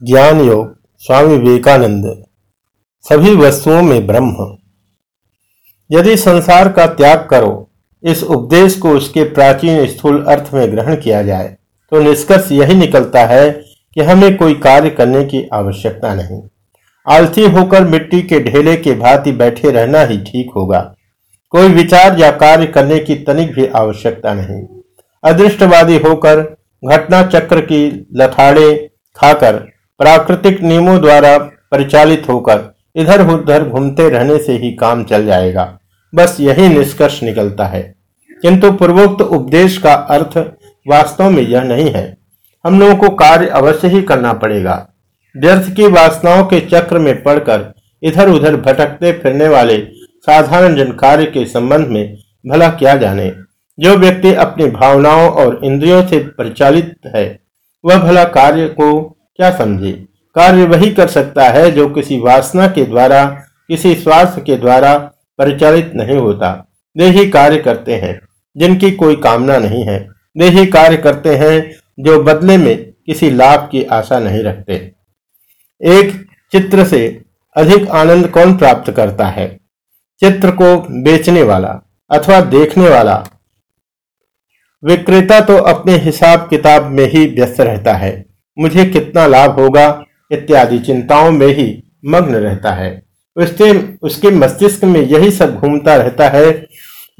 ज्ञान योग स्वामी विवेकानंद, सभी वस्तुओं में ब्रह्म। यदि संसार का त्याग करो, इस उपदेश को उसके प्राचीन स्थूल अर्थ में ग्रहण किया जाए तो निष्कर्ष यही निकलता है कि हमें कोई कार्य करने की आवश्यकता नहीं। आलसी होकर मिट्टी के ढेले के भांति बैठे रहना ही ठीक होगा। कोई विचार या कार्य करने की तनिक भी आवश्यकता नहीं। अदृष्टवादी होकर घटना चक्र की लथाड़े खाकर प्राकृतिक नियमों द्वारा परिचालित होकर इधर उधर घूमते रहने से ही काम चल जाएगा। बस यही निष्कर्ष निकलता है। किंतु पूर्वोक्त उपदेश का अर्थ वास्तव में यह नहीं है। हम लोगों को कार्य अवश्य ही करना पड़ेगा। व्यर्थ की वासनाओं के चक्र में पड़कर इधर उधर भटकते फिरने वाले साधारण जन कार्य के संबंध में भला क्या जाने। जो व्यक्ति अपनी भावनाओं और इंद्रियों से परिचालित है, वह भला कार्य को क्या समझे? कार्य वही कर सकता है जो किसी वासना के द्वारा, किसी स्वार्थ के द्वारा परिचालित नहीं होता। वे ही कार्य करते हैं, जिनकी कोई कामना नहीं है। वे ही कार्य करते हैं जो बदले में किसी लाभ की आशा नहीं रखते। एक, चित्र से अधिक आनंद कौन प्राप्त करता है? चित्र को बेचने वाला अथवा देखने वाला? विक्रेता तो अपने हिसाब किताब में ही व्यस्त रहता है। मुझे कितना लाभ होगा इत्यादि चिंताओं में ही मग्न रहता है। उसके उसके मस्तिष्क में यही सब घूमता रहता है।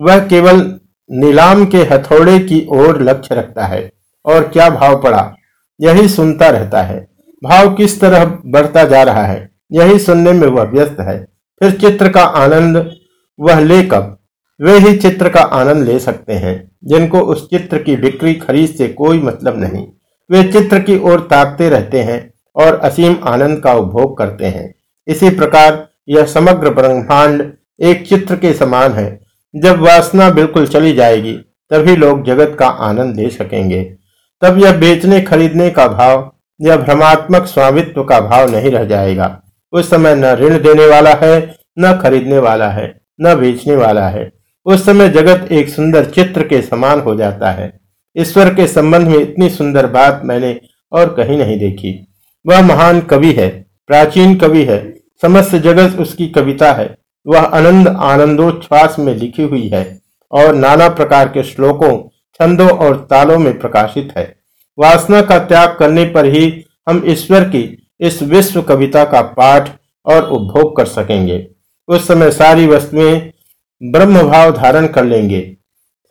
वह केवल नीलाम के हथौड़े की ओर लक्ष्य रखता है और क्या भाव पड़ा? यही सुनता रहता है। भाव किस तरह बढ़ता जा रहा है? यही सुनने में वह व्यस्त है। फिर चित्र का आनंद वह ले कब? वे ही चित्र का आनंद ले सकते हैं। जिनको उस चित्र की बिक्री खरीद से कोई मतलब नहीं। वे चित्र की ओर ताकते रहते हैं और असीम आनंद का उपभोग करते हैं। इसी प्रकार यह समग्र ब्रह्मांड एक चित्र के समान है। जब वासना बिल्कुल चली जाएगी, तभी लोग जगत का आनंद ले सकेंगे। तब यह बेचने खरीदने का भाव या भ्रमात्मक स्वामित्व का भाव नहीं रह जाएगा। उस समय न ऋण देने वाला है, न खरीदने वाला है, न बेचने वाला है। उस समय जगत एक सुंदर चित्र के समान हो जाता है। ईश्वर के संबंध में इतनी सुंदर बात मैंने और कहीं नहीं देखी। वह महान कवि है, प्राचीन कवि है, समस्त जगत उसकी कविता है। वह आनंद आनंदोच्छ्वास में लिखी हुई है और नाना प्रकार के श्लोकों, छंदों और तालों में प्रकाशित है। वासना का त्याग करने पर ही हम ईश्वर की इस विश्व कविता का पाठ और उपभोग कर सकेंगे। उस समय सारी वस्तुएँ ब्रह्म भाव धारण कर लेंगे।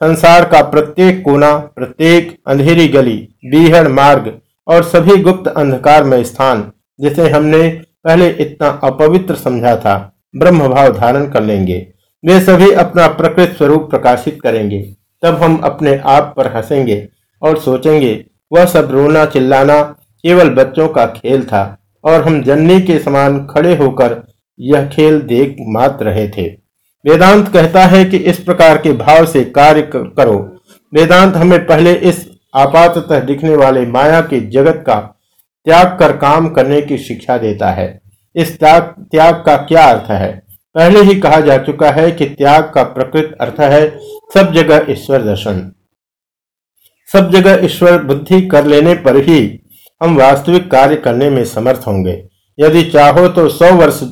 संसार का प्रत्येक कोना, प्रत्येक अंधेरी गली, बीहड़ मार्ग और सभी गुप्त अंधकार में स्थान, जिसे हमने पहले इतना अपवित्र समझा था ब्रह्म भाव धारण कर लेंगे। वे सभी अपना प्रकृत स्वरूप प्रकाशित करेंगे। तब हम अपने आप पर हंसेंगे और सोचेंगे, वह सब रोना चिल्लाना केवल बच्चों का खेल था और हम जन्नी के समान खड़े होकर यह खेल देख मात रहे थे। वेदांत कहता है कि इस प्रकार के भाव से कार्य करो। वेदांत हमें पहले इस आपातः दिखने वाले माया के जगत का त्याग कर काम करने की शिक्षा देता है। इस त्याग त्याग का क्या अर्थ है? पहले ही कहा जा चुका है कि त्याग का प्रकृत अर्थ है सब जगह ईश्वर दर्शन। सब जगह ईश्वर बुद्धि कर लेने पर ही हम वास्तविक कार्य करने में समर्थ होंगे। यदि चाहो तो सौ वर्ष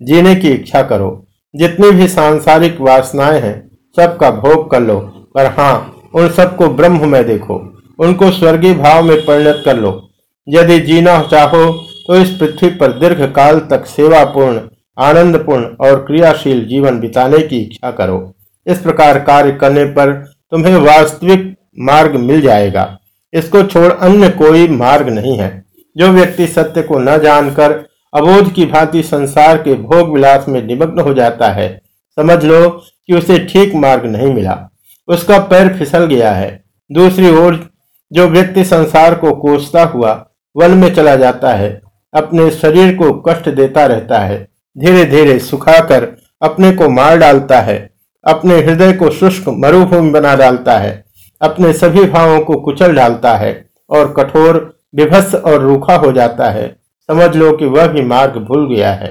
जीने की इच्छा करो। जितनी भी सांसारिक वासनाएँ हैं, सबका भोग कर लो। पर हाँ उन सबको ब्रह्म में देखो। उनको स्वर्गीय भाव में परिणत कर लो। यदि जीना चाहो तो इस पृथ्वी पर दीर्घ काल तक सेवापूर्ण, आनंदपूर्ण और क्रियाशील जीवन बिताने की इच्छा करो। इस प्रकार कार्य करने पर तुम्हें वास्तविक मार्ग मिल जाएगा। इसको छोड़ अन्य कोई मार्ग नहीं है। जो व्यक्ति सत्य को न जानकर अबोध की भांति संसार के भोग विलास में निमग्न हो जाता है। समझ लो कि उसे ठीक मार्ग नहीं मिला। उसका पैर फिसल गया है। दूसरी ओर जो व्यक्ति संसार को कोसता हुआ वन में चला जाता है, अपने शरीर को कष्ट देता रहता है। धीरे धीरे सुखाकर अपने को मार डालता है। अपने हृदय को शुष्क मरुभूमि बना डालता है। अपने सभी भावों को कुचल डालता है और कठोर, विभत्स और रूखा हो जाता है। समझ लो कि वह भी मार्ग भूल गया है।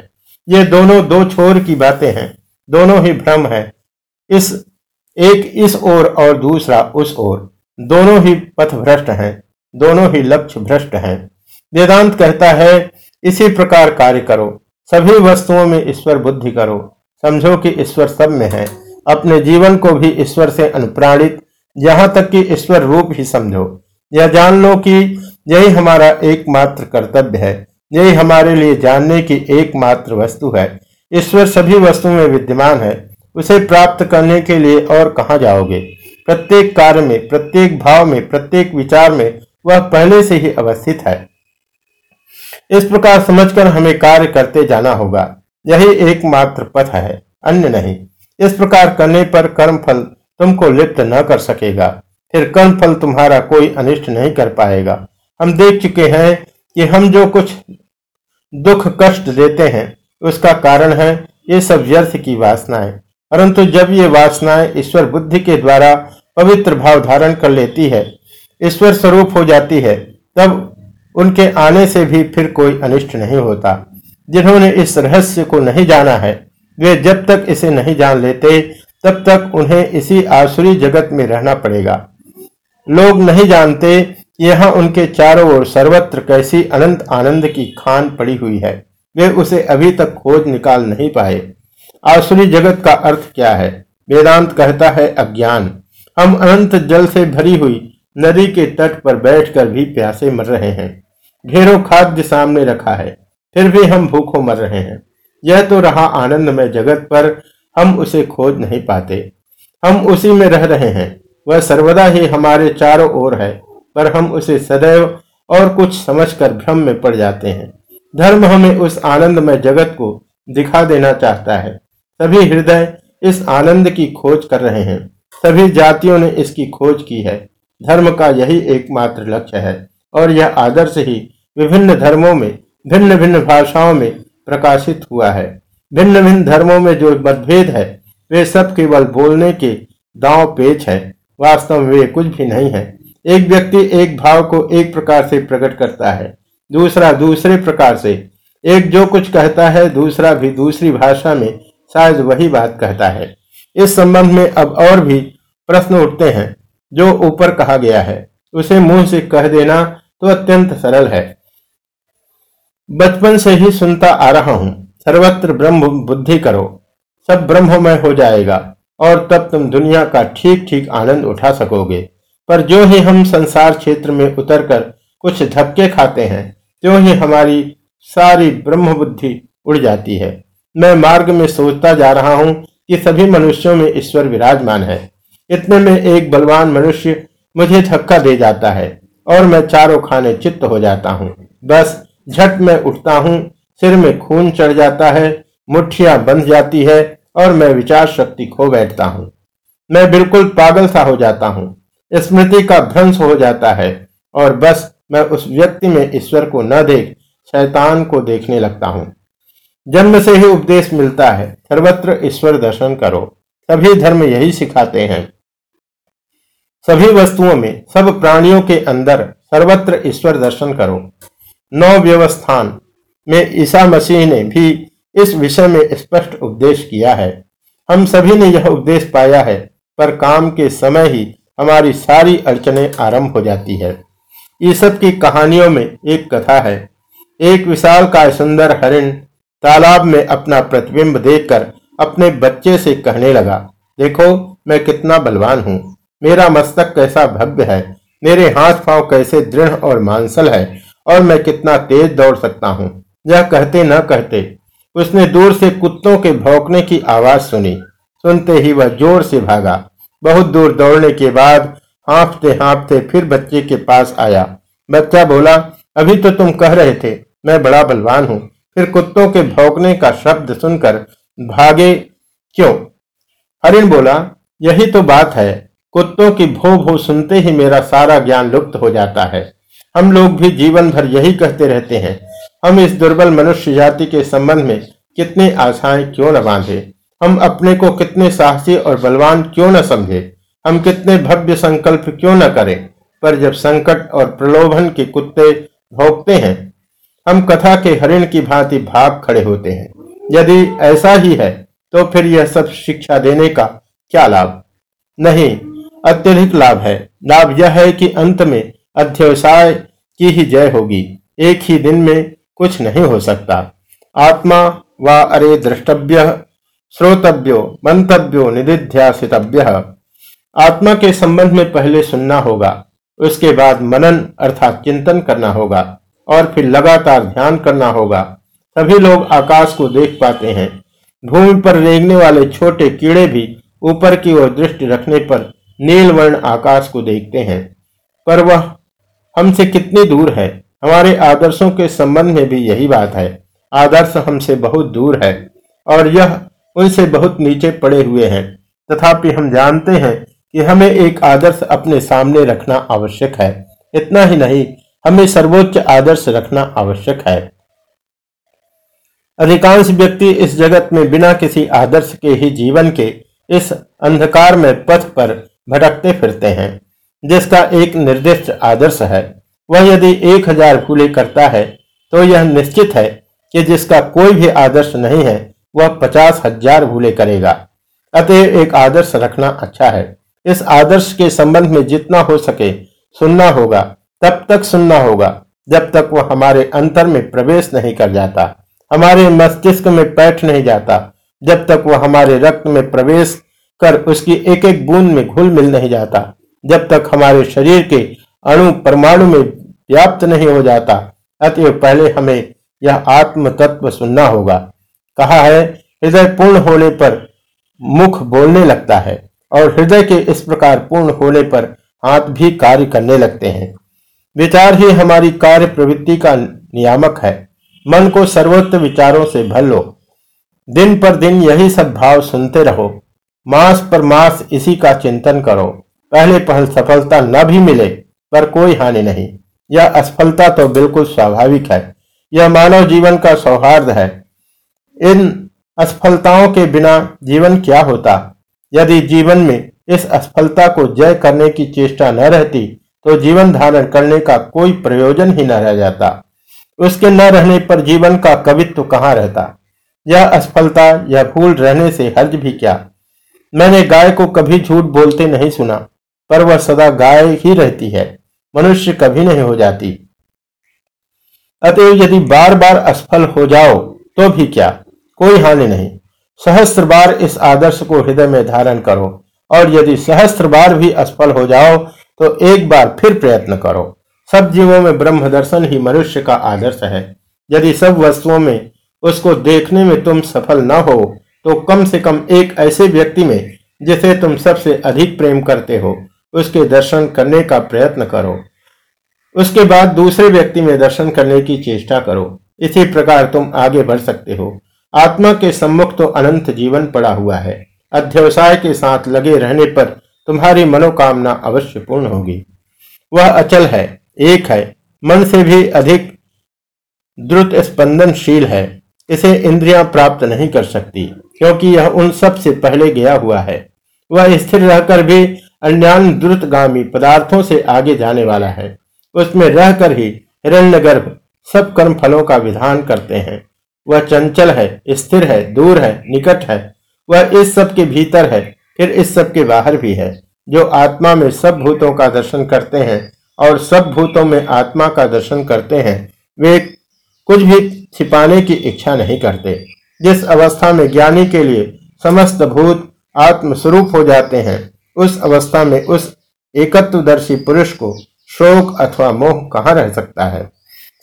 ये दोनों दो छोर की बातें हैं, दोनों ही भ्रम है। इस, एक इस ओर और दूसरा उस ओर। दोनों ही पथ भ्रष्ट हैं, दोनों ही लक्ष्य भ्रष्ट हैं। वेदांत कहता है, इसी प्रकार कार्य करो, सभी वस्तुओं में ईश्वर बुद्धि करो। समझो कि ईश्वर सब में है, अपने जीवन को भी ईश्वर से अनुप्राणित, जहाँ तक कि ईश्वर रूप ही समझो। यह जान लो कि यही हमारा एकमात्र कर्तव्य है यही हमारे लिए जानने की एकमात्र वस्तु है। ईश्वर सभी वस्तुओं में विद्यमान है। उसे प्राप्त करने के लिए और कहा जाओगे? प्रत्येक कार्य में, प्रत्येक भाव में, प्रत्येक विचार में वह पहले से ही अवस्थित है। इस प्रकार समझकर हमें कार्य करते जाना होगा। यही एकमात्र पथ है, अन्य नहीं। इस प्रकार करने पर कर्म फल तुमको लिप्त न कर सकेगा। फिर कर्म फल तुम्हारा कोई अनिष्ट नहीं कर पाएगा। हम देख चुके हैं कि हम जो कुछ दुख कष्ट देते हैं। उसका कारण है, ये सब व्यर्थ की वासनाएँ। परंतु जब ये वासनाएँ ईश्वर बुद्धि के द्वारा पवित्र भाव धारण कर लेती है, ईश्वर स्वरूप हो जाती है, तब उनके आने से भी फिर कोई अनिष्ट नहीं होता। जिन्होंने इस रहस्य को नहीं जाना है, वे जब तक इसे नहीं जान लेते, तब तक उन्हें इसी आसुरी जगत में रहना पड़ेगा। लोग नहीं जानते यहाँ उनके चारों ओर सर्वत्र कैसी अनंत आनंद की खान पड़ी हुई है। वे उसे अभी तक खोज निकाल नहीं पाए। आसुरी जगत का अर्थ क्या है? वेदांत कहता है अज्ञान। हम अनंत जल से भरी हुई नदी के तट पर बैठकर भी प्यासे मर रहे हैं। ढेरों खाद्य सामने रखा है, फिर भी हम भूखों मर रहे हैं। यह तो रहा आनंदमय जगत पर हम उसे खोज नहीं पाते। हम उसी में रह रहे हैं। वह सर्वदा ही हमारे चारों ओर है। पर हम उसे सदैव और कुछ समझकर भ्रम में पड़ जाते हैं। धर्म हमें उस आनंदमय जगत को दिखा देना चाहता है। सभी हृदय इस आनंद की खोज कर रहे हैं। सभी जातियों ने इसकी खोज की है। धर्म का यही एकमात्र लक्ष्य है और यह आदर्श ही विभिन्न धर्मों में भिन्न भिन्न भाषाओं में प्रकाशित हुआ है। भिन्न भिन्न धर्मों में जो मतभेद है, वे सब केवल बोलने के दांव पेच है। वास्तव में वे कुछ भी नहीं है। एक व्यक्ति एक भाव को एक प्रकार से प्रकट करता है, दूसरा दूसरे प्रकार से। एक जो कुछ कहता है, दूसरा भी दूसरी भाषा में शायद वही बात कहता है। इस संबंध में अब और भी प्रश्न उठते हैं, जो ऊपर कहा गया है। उसे मुँह से कह देना तो अत्यंत सरल है। बचपन से ही सुनता आ रहा हूँ, सर्वत्र ब्रह्म बुद्धि करो, सब ब्रह्ममय हो जाएगा, और तब तुम दुनिया का ठीक ठीक आनंद उठा सकोगे। पर जो ही हम संसार क्षेत्र में उतरकर कुछ धक्के खाते हैं, त्यों ही हमारी सारी ब्रह्म बुद्धि उड़ जाती है। मैं मार्ग में सोचता जा रहा हूँ कि सभी मनुष्यों में ईश्वर विराजमान है। इतने में एक बलवान मनुष्य मुझे धक्का दे जाता है और मैं चारों खाने चित्त हो जाता हूँ। बस झट में उठता हूँ, सिर में खून चढ़ जाता है, मुठ्ठिया बंध जाती है और मैं विचार शक्ति खो बैठता हूँ। मैं बिल्कुल पागल सा हो जाता हूँ। स्मृति का भ्रंश हो जाता है और बस मैं उस व्यक्ति में ईश्वर को न देख, शैतान को देखने लगता हूँ। जन्म से ही उपदेश मिलता है, सर्वत्र ईश्वर दर्शन करो। सभी धर्म यही सिखाते हैं। सभी वस्तुओं में, सब प्राणियों के अंदर सर्वत्र ईश्वर दर्शन करो। नौ व्यवस्थान में ईसा मसीह ने भी इस विषय में स्पष्ट उपदेश किया है। हम सभी ने यह उपदेश पाया है, पर काम के समय ही हमारी सारी अड़चने आरंभ हो जाती है। ईसब की कहानियों में एक कथा है। एक विशाल का सुंदर हरिण तालाब में अपना प्रतिबिंब देखकर अपने बच्चे से कहने लगा, देखो, मैं कितना बलवान हूँ। मेरा मस्तक कैसा भव्य है। मेरे हाथ पाँव कैसे दृढ़ और मांसल है और मैं कितना तेज दौड़ सकता हूँ। यह कहते न कहते उसने दूर से कुत्तों के भौंकने की आवाज़ सुनी। सुनते ही वह ज़ोर से भागा। बहुत दूर दौड़ने के बाद हाँफते हाँफते फिर बच्चे के पास आया। बच्चा बोला, अभी तो तुम कह रहे थे, मैं बड़ा बलवान हूँ। फिर कुत्तों के भौंकने का शब्द सुनकर भागे क्यों? हरिण बोला, यही तो बात है, कुत्तों की भो भो सुनते ही मेरा सारा ज्ञान लुप्त हो जाता है। हम लोग भी जीवन भर यही कहते रहते हैं, हम इस दुर्बल मनुष्य जाति के संबंध में कितनी आशाएँ क्यों न बांधे? हम अपने को कितने साहसी और बलवान क्यों न समझे? हम कितने भव्य संकल्प क्यों न करें? पर जब संकट और प्रलोभन के कुत्ते भोगते हैं, हम कथा के हरिण की भांति भाग खड़े होते हैं। यदि ऐसा ही है तो फिर यह सब शिक्षा देने का क्या लाभ? नहीं, अत्यधिक लाभ है। लाभ यह है कि अंत में अध्यवसाय की ही जय होगी। एक ही दिन में कुछ नहीं हो सकता। आत्मा व अरे द्रष्टव्य श्रोतव्यो, मंतव्यो निधिध्यासितव्य आत्मा के संबंध में पहले सुनना होगा, उसके बाद मनन अर्थात चिंतन करना होगा, और फिर लगातार ध्यान करना होगा। सभी लोग आकाश को देख पाते हैं। भूमि पर रेंगने वाले छोटे कीड़े भी ऊपर की ओर दृष्टि रखने पर नील वर्ण आकाश को देखते हैं। पर वह हमसे कितनी दूर है? हमारे आदर्शों के संबंध में भी यही बात है। आदर्श हमसे बहुत दूर है, और यह उनसे बहुत नीचे पड़े हुए हैं। तथापि हम जानते हैं कि हमें एक आदर्श अपने सामने रखना आवश्यक है। इतना ही नहीं, हमें सर्वोच्च आदर्श रखना आवश्यक है। अधिकांश व्यक्ति इस जगत में बिना किसी आदर्श के ही जीवन के इस अंधकार में पथ पर भटकते फिरते हैं, जिसका एक निर्दिष्ट आदर्श है। वह यदि एक हज़ार भूले करता है तो यह निश्चित है कि जिसका कोई भी आदर्श नहीं है वह पचास हज़ार भूले करेगा। अतः एक आदर्श रखना अच्छा है। इस आदर्श के संबंध में जितना हो सके सुनना होगा, तब तक सुनना होगा, जब तक वह हमारे अंतर में प्रवेश नहीं कर जाता, हमारे मस्तिष्क में बैठ नहीं जाता, जब तक वह हमारे रक्त में प्रवेश कर उसकी एक एक बूंद में घुल मिल नहीं जाता, जब तक हमारे शरीर के अणु परमाणु में व्याप्त नहीं हो जाता। अतएव पहले हमें यह आत्म तत्व सुनना होगा। कहा है, हृदय पूर्ण होने पर मुख बोलने लगता है और हृदय के इस प्रकार पूर्ण होने पर हाथ भी कार्य करने लगते हैं। विचार ही हमारी कार्य प्रवृत्ति का नियामक है। मन को सर्वोत्त विचारों से भर लो। दिन पर दिन यही सब भाव सुनते रहो। मास पर मास इसी का चिंतन करो। पहले पहल सफलता न भी मिले, पर कोई हानि नहीं। यह असफलता तो बिल्कुल स्वाभाविक है। यह मानव जीवन का सौहार्द है। इन असफलताओं के बिना जीवन क्या होता? यदि जीवन में इस असफलता को जय करने की चेष्टा न रहती तो जीवन धारण करने का कोई प्रयोजन ही न रह जाता। उसके न रहने पर जीवन का कवित्व कहाँ रहता? यह असफलता, यह भूल रहने से हर्ज भी क्या? मैंने गाय को कभी झूठ बोलते नहीं सुना, पर वह सदा गाय ही रहती है, मनुष्य कभी नहीं हो जाती। अतएव यदि बार बार असफल हो जाओ तो भी क्या? कोई हानि नहीं। सहस्त्र बार इस आदर्श को हृदय में धारण करो और यदि सहस्त्र बार भी असफल हो जाओ तो एक बार फिर प्रयत्न करो। सब जीवों में ब्रह्म दर्शन ही मनुष्य का आदर्श है। यदि सब वस्तुओं में उसको देखने में तुम सफल न हो तो कम से कम एक ऐसे व्यक्ति में, जिसे तुम सबसे अधिक प्रेम करते हो, उसके दर्शन करने का प्रयत्न करो। उसके बाद दूसरे व्यक्ति में दर्शन करने की चेष्टा करो। इसी प्रकार तुम आगे बढ़ सकते हो। आत्मा के सम्मुख तो अनंत जीवन पड़ा हुआ है। अध्यवसाय के साथ लगे रहने पर तुम्हारी मनोकामना अवश्य पूर्ण होगी। वह अचल है, एक है, मन से भी अधिक द्रुत स्पंदनशील है। इसे इंद्रियाँ प्राप्त नहीं कर सकती, क्योंकि यह उन सबसे पहले गया हुआ है। वह स्थिर रहकर भी अन्यान द्रुतगामी पदार्थों से आगे जाने वाला है। उसमें रहकर ही हिरण्यगर्भ सब कर्म फलों का विधान करते हैं। वह चंचल है, स्थिर है, दूर है, निकट है। वह इस सब के भीतर है, फिर इस सब के बाहर भी है। जो आत्मा में सब भूतों का दर्शन करते हैं और सब भूतों में आत्मा का दर्शन करते हैं, वे कुछ भी छिपाने की इच्छा नहीं करते। जिस अवस्था में ज्ञानी के लिए समस्त भूत आत्मस्वरूप हो जाते हैं, उस अवस्था में उस एकत्वदर्शी पुरुष को शोक अथवा मोह कहाँ रह सकता है?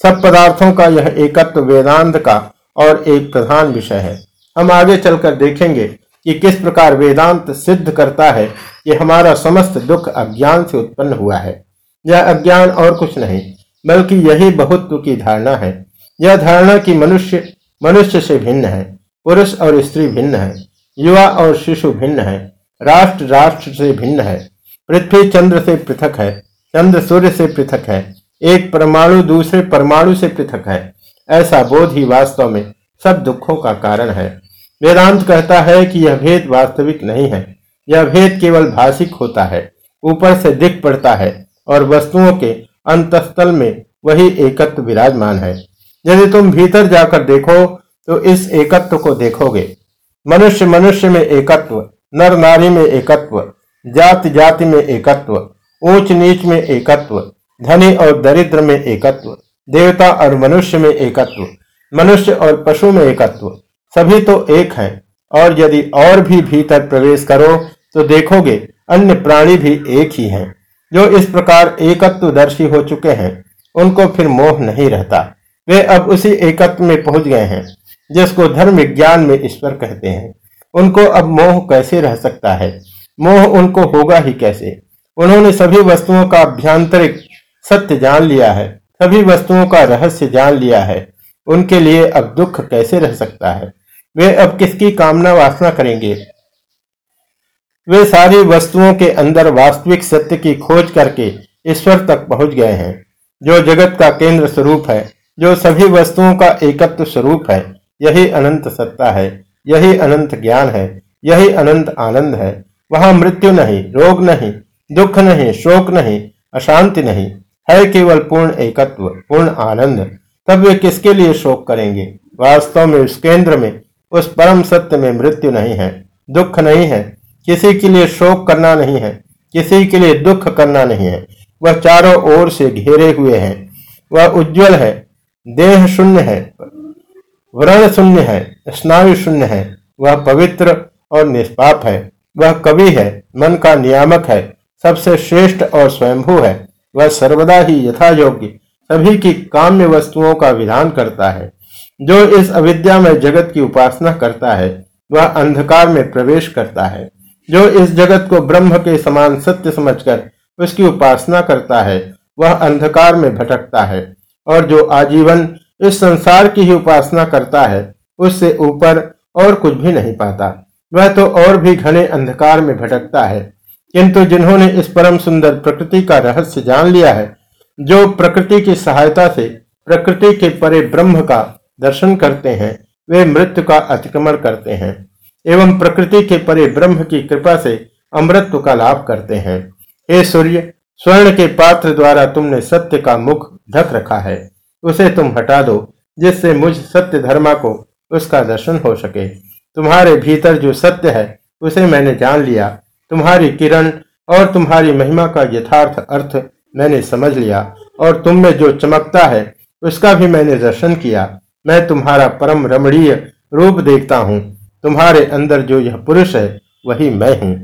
सब पदार्थों का यह एकत्व वेदांत का और एक प्रधान विषय है। हम आगे चलकर देखेंगे कि किस प्रकार वेदांत सिद्ध करता है कि हमारा समस्त दुख अज्ञान से उत्पन्न हुआ है। यह अज्ञान और कुछ नहीं, बल्कि यही बहुत्व की धारणा है। यह धारणा कि मनुष्य मनुष्य से भिन्न है, पुरुष और स्त्री भिन्न है, युवा और शिशु भिन्न है, राष्ट्र राष्ट्र से भिन्न है, पृथ्वी चंद्र से पृथक है, चंद्र सूर्य से पृथक है, एक परमाणु दूसरे परमाणु से पृथक है। ऐसा बोध ही वास्तव में सब दुखों का कारण है। वेदांत कहता है कि यह भेद वास्तविक नहीं है। यह भेद केवल भाषिक होता है, ऊपर से दिख पड़ता है और वस्तुओं के अंतस्थल में वही एकत्व विराजमान है। यदि तुम भीतर जाकर देखो तो इस एकत्व को देखोगे। मनुष्य मनुष्य में एकत्व, नर नारी में एकत्व, जाति जाति में एकत्व, ऊंच नीच में एकत्व, धनी और दरिद्र में एकत्व देवता और मनुष्य में एकत्व, मनुष्य और पशु में एकत्व, सभी तो एक हैं। और यदि और भी भीतर प्रवेश करो तो देखोगे अन्य प्राणी भी एक ही हैं, जो इस प्रकार एकत्वदर्शी हो चुके हैं। उनको फिर मोह नहीं रहता। वे अब उसी एकत्व में पहुँच गए हैं, जिसको धर्म विज्ञान में ईश्वर कहते हैं। उनको अब मोह कैसे रह सकता है? मोह उनको होगा ही कैसे? उन्होंने सभी वस्तुओं का अभ्यांतरिक सत्य जान लिया है। सभी वस्तुओं का रहस्य जान लिया है। उनके लिए अब दुख कैसे रह सकता है? वे अब किसकी कामना वासना करेंगे? वे सारी वस्तुओं के अंदर वास्तविक सत्य की खोज करके ईश्वर तक पहुँच गए हैं, जो जगत का केंद्र स्वरूप है, जो सभी वस्तुओं का एकत्व स्वरूप है। यही अनंत सत्ता है, यही अनंत ज्ञान है, यही अनंत आनंद है। वहाँ मृत्यु नहीं, रोग नहीं, दुख नहीं, शोक नहीं, अशांति नहीं। है केवल पूर्ण एकत्व, पूर्ण आनंद। तब वे किसके लिए शोक करेंगे? वास्तव में उस केंद्र में, उस परम सत्य में मृत्यु नहीं है, दुख नहीं है, किसी के लिए शोक करना नहीं है, किसी के लिए दुख करना नहीं है। वह चारों ओर से घेरे हुए हैं, वह उज्जवल है, देह शून्य है, व्रण शून्य है, स्नायु शून्य है, वह पवित्र और निष्पाप है, वह कवि है, मन का नियामक है, सबसे श्रेष्ठ और स्वयंभू है। वह सर्वदा ही यथा योग्य सभी की काम्य वस्तुओं का विधान करता है। जो इस अविद्या में जगत की उपासना करता है, वह अंधकार में प्रवेश करता है। जो इस जगत को ब्रह्म के समान सत्य समझकर उसकी उपासना करता है, वह अंधकार में भटकता है। और जो आजीवन इस संसार की ही उपासना करता है, उससे ऊपर और कुछ भी नहीं पाता। वह तो और भी घने अंधकार में भटकता है। किंतु जिन्होंने इस परम सुंदर प्रकृति का रहस्य जान लिया है, जो प्रकृति की सहायता से प्रकृति के परे ब्रह्म का दर्शन करते हैं, वे मृत्यु का अतिक्रमण करते हैं, एवं प्रकृति के परे ब्रह्म की कृपा से अमृत्व का लाभ करते हैं। हे सूर्य, स्वर्ण के पात्र द्वारा तुमने सत्य का मुख ढक रखा है, उसे तुम हटा दो, जिससे मुझ सत्य धर्मा को उसका दर्शन हो सके। तुम्हारे भीतर जो सत्य है, उसे मैंने जान लिया तुम्हारी किरण और तुम्हारी महिमा का यथार्थ अर्थ मैंने समझ लिया, और तुम में जो चमकता है, उसका भी मैंने दर्शन किया। मैं तुम्हारा परम रमणीय रूप देखता हूँ। तुम्हारे अंदर जो यह पुरुष है, वही मैं हूँ।